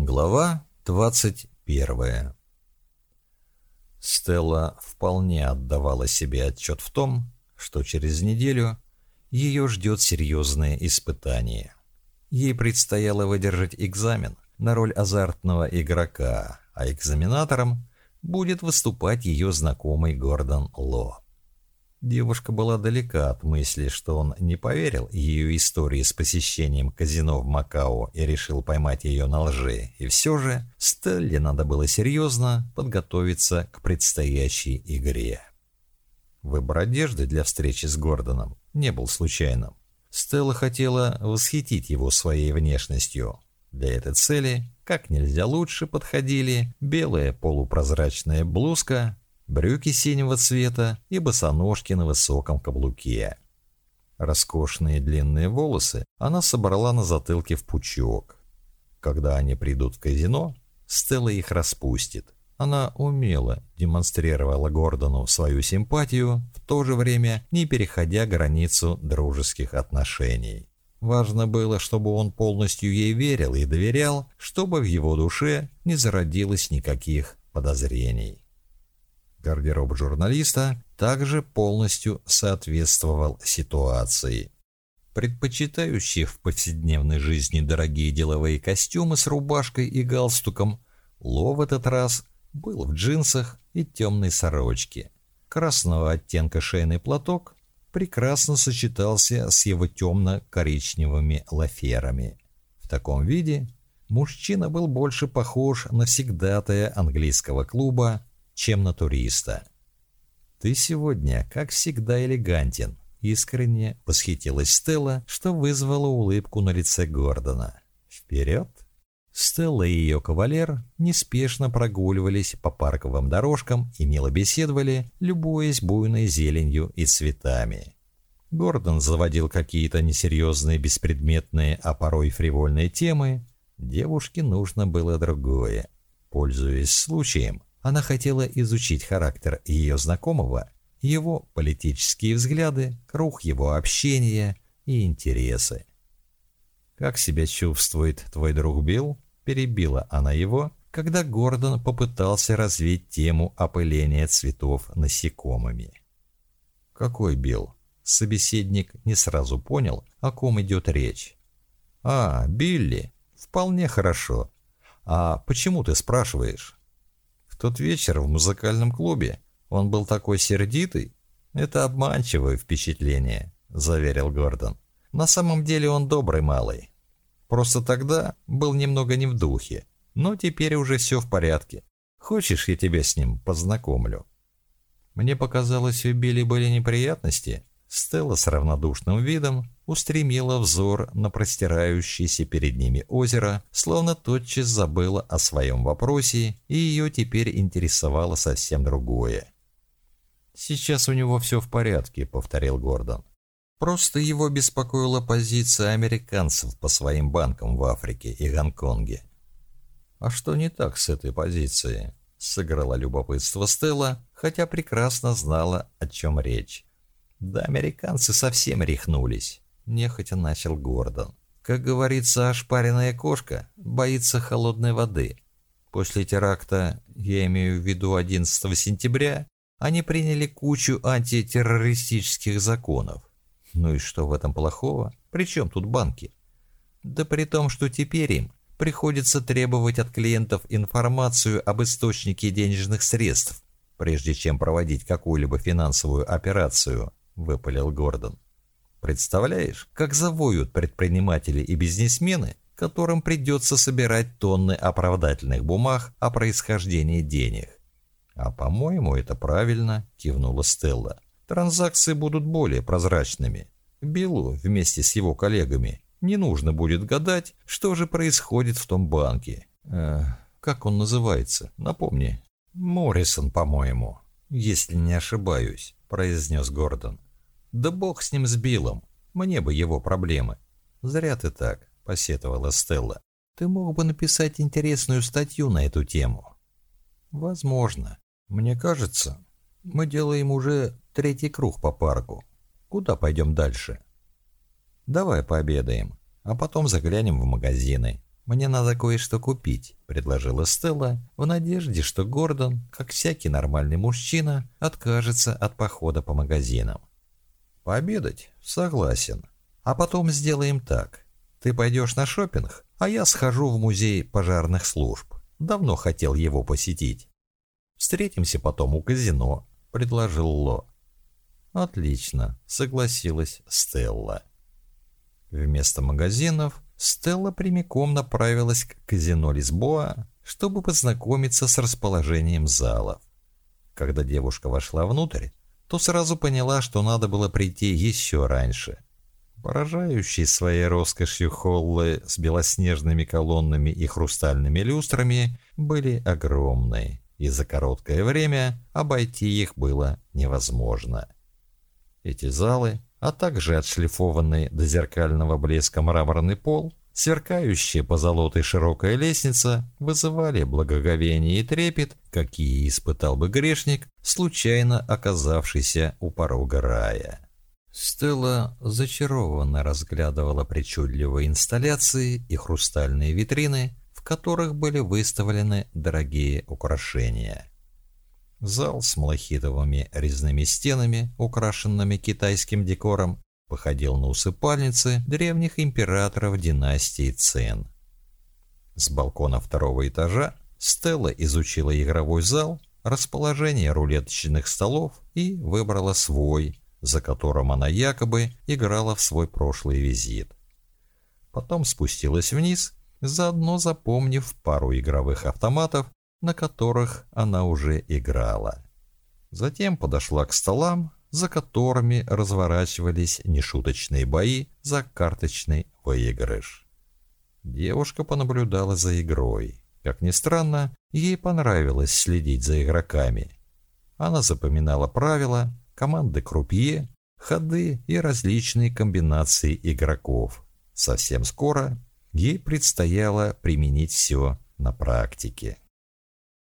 Глава 21 Стелла вполне отдавала себе отчет в том, что через неделю ее ждет серьезное испытание. Ей предстояло выдержать экзамен на роль азартного игрока, а экзаменатором будет выступать ее знакомый Гордон Ло. Девушка была далека от мысли, что он не поверил ее истории с посещением казино в Макао и решил поймать ее на лжи. И все же Стелле надо было серьезно подготовиться к предстоящей игре. Выбор одежды для встречи с Гордоном не был случайным. Стелла хотела восхитить его своей внешностью. Для этой цели как нельзя лучше подходили белая полупрозрачная блузка, брюки синего цвета и босоножки на высоком каблуке. Роскошные длинные волосы она собрала на затылке в пучок. Когда они придут в казино, Стелла их распустит. Она умело демонстрировала Гордону свою симпатию, в то же время не переходя границу дружеских отношений. Важно было, чтобы он полностью ей верил и доверял, чтобы в его душе не зародилось никаких подозрений. Гардероб журналиста также полностью соответствовал ситуации. Предпочитающий в повседневной жизни дорогие деловые костюмы с рубашкой и галстуком, Ло в этот раз был в джинсах и темной сорочке. Красного оттенка шейный платок прекрасно сочетался с его темно-коричневыми лаферами. В таком виде мужчина был больше похож на всегдатая английского клуба чем на туриста. «Ты сегодня, как всегда, элегантен», — искренне восхитилась Стелла, что вызвало улыбку на лице Гордона. «Вперед!» Стелла и ее кавалер неспешно прогуливались по парковым дорожкам и мило беседовали, любуясь буйной зеленью и цветами. Гордон заводил какие-то несерьезные, беспредметные, а порой фривольные темы. Девушке нужно было другое. Пользуясь случаем, она хотела изучить характер ее знакомого, его политические взгляды, круг его общения и интересы. «Как себя чувствует твой друг Билл?» – перебила она его, когда Гордон попытался развить тему опыления цветов насекомыми. «Какой Билл?» Собеседник не сразу понял, о ком идет речь. «А, Билли. Вполне хорошо. А почему ты спрашиваешь?» Тот вечер в музыкальном клубе он был такой сердитый. Это обманчивое впечатление, заверил Гордон. На самом деле он добрый малый. Просто тогда был немного не в духе, но теперь уже все в порядке. Хочешь, я тебя с ним познакомлю? Мне показалось, у Билли были неприятности, Стелла с равнодушным видом устремила взор на простирающееся перед ними озеро, словно тотчас забыла о своем вопросе, и ее теперь интересовало совсем другое. «Сейчас у него все в порядке», — повторил Гордон. «Просто его беспокоила позиция американцев по своим банкам в Африке и Гонконге». «А что не так с этой позицией?» — сыграла любопытство Стелла, хотя прекрасно знала, о чем речь. Да американцы совсем рехнулись, нехотя начал Гордон. Как говорится, ошпаренная кошка боится холодной воды. После теракта, я имею в виду 11 сентября, они приняли кучу антитеррористических законов. Ну и что в этом плохого? Причем тут банки? Да при том, что теперь им приходится требовать от клиентов информацию об источнике денежных средств, прежде чем проводить какую-либо финансовую операцию выпалил Гордон. Представляешь, как завоют предприниматели и бизнесмены, которым придется собирать тонны оправдательных бумаг о происхождении денег. А по-моему, это правильно, кивнула Стелла. Транзакции будут более прозрачными. Биллу вместе с его коллегами не нужно будет гадать, что же происходит в том банке. Э, как он называется? Напомни. Моррисон, по-моему, если не ошибаюсь, произнес Гордон. Да бог с ним с Биллом. Мне бы его проблемы. Зря ты так, посетовала Стелла. Ты мог бы написать интересную статью на эту тему. Возможно. Мне кажется, мы делаем уже третий круг по парку. Куда пойдем дальше? Давай пообедаем, а потом заглянем в магазины. «Мне надо кое-что купить», — предложила Стелла, в надежде, что Гордон, как всякий нормальный мужчина, откажется от похода по магазинам. «Пообедать? Согласен. А потом сделаем так. Ты пойдешь на шопинг, а я схожу в музей пожарных служб. Давно хотел его посетить. Встретимся потом у казино», — предложил Ло. «Отлично», — согласилась Стелла. Вместо магазинов Стелла прямиком направилась к казино Лисбоа, чтобы познакомиться с расположением залов. Когда девушка вошла внутрь, то сразу поняла, что надо было прийти еще раньше. Поражающие своей роскошью холлы с белоснежными колоннами и хрустальными люстрами были огромны, и за короткое время обойти их было невозможно. Эти залы а также отшлифованный до зеркального блеска мраморный пол, сверкающая по золотой широкая лестница вызывали благоговение и трепет, какие испытал бы грешник, случайно оказавшийся у порога рая. Стелла зачарованно разглядывала причудливые инсталляции и хрустальные витрины, в которых были выставлены дорогие украшения. Зал с малахитовыми резными стенами, украшенными китайским декором, походил на усыпальницы древних императоров династии Цин. С балкона второго этажа Стелла изучила игровой зал, расположение рулеточных столов и выбрала свой, за которым она якобы играла в свой прошлый визит. Потом спустилась вниз, заодно запомнив пару игровых автоматов на которых она уже играла. Затем подошла к столам, за которыми разворачивались нешуточные бои за карточный выигрыш. Девушка понаблюдала за игрой. Как ни странно, ей понравилось следить за игроками. Она запоминала правила, команды крупье, ходы и различные комбинации игроков. Совсем скоро ей предстояло применить все на практике.